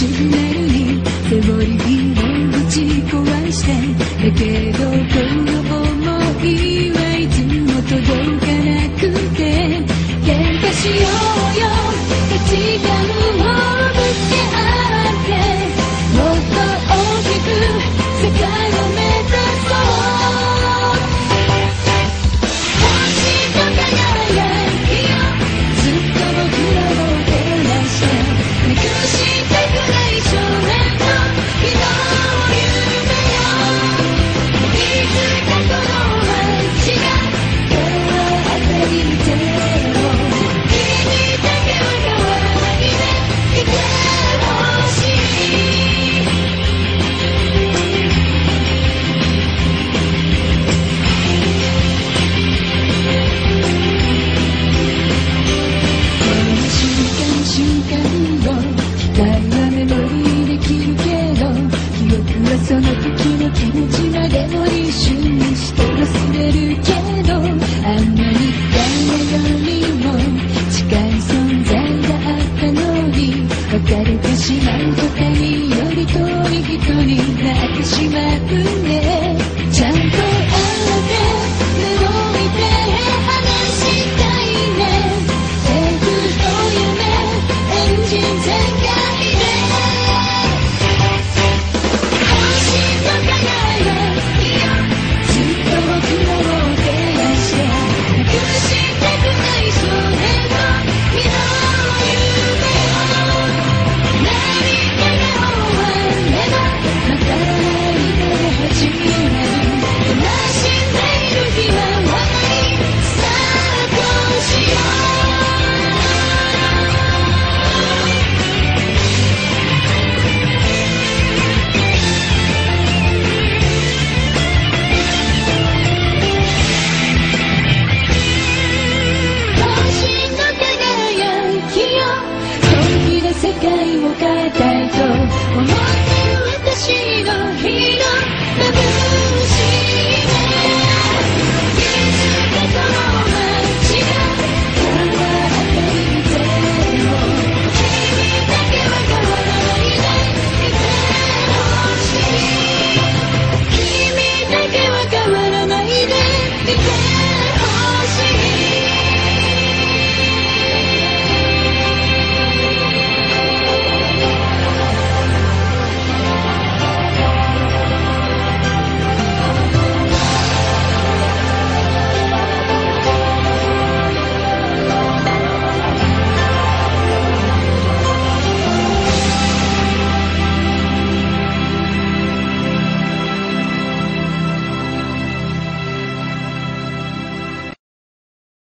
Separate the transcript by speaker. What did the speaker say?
Speaker 1: シグナルにセボリギをぶち壊してだけど中により遠い人になってしまうね。界を変えたいと思ってる私の日